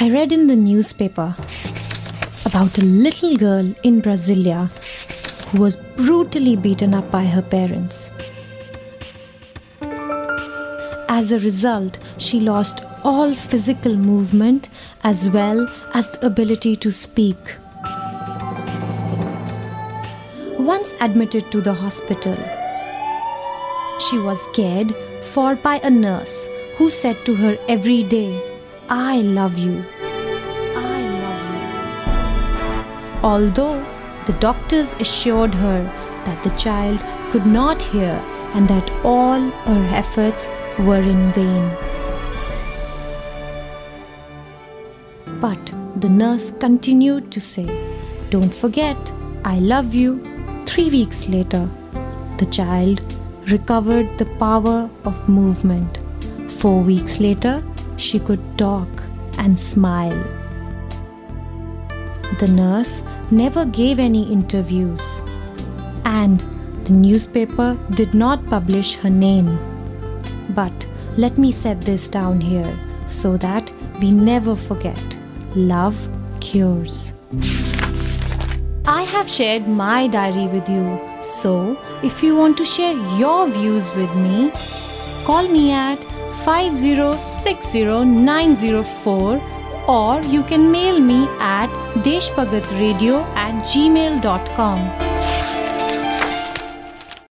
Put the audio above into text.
I read in the newspaper about a little girl in Brasilia who was brutally beaten up by her parents. As a result, she lost all physical movement as well as the ability to speak. Once admitted to the hospital, she was cared for by a nurse who said to her every day, I love you. I love you. Although the doctors assured her that the child could not hear and that all her efforts were in vain. But the nurse continued to say, Don't forget, I love you. Three weeks later, the child recovered the power of movement. Four weeks later, she could talk and smile. The nurse never gave any interviews, and the newspaper did not publish her name. But let me set this down here so that we never forget love cures. I have shared my diary with you, so if you want to share your views with me, call me at 5060904 or you can mail me at deshbhagatradio at gmail.com.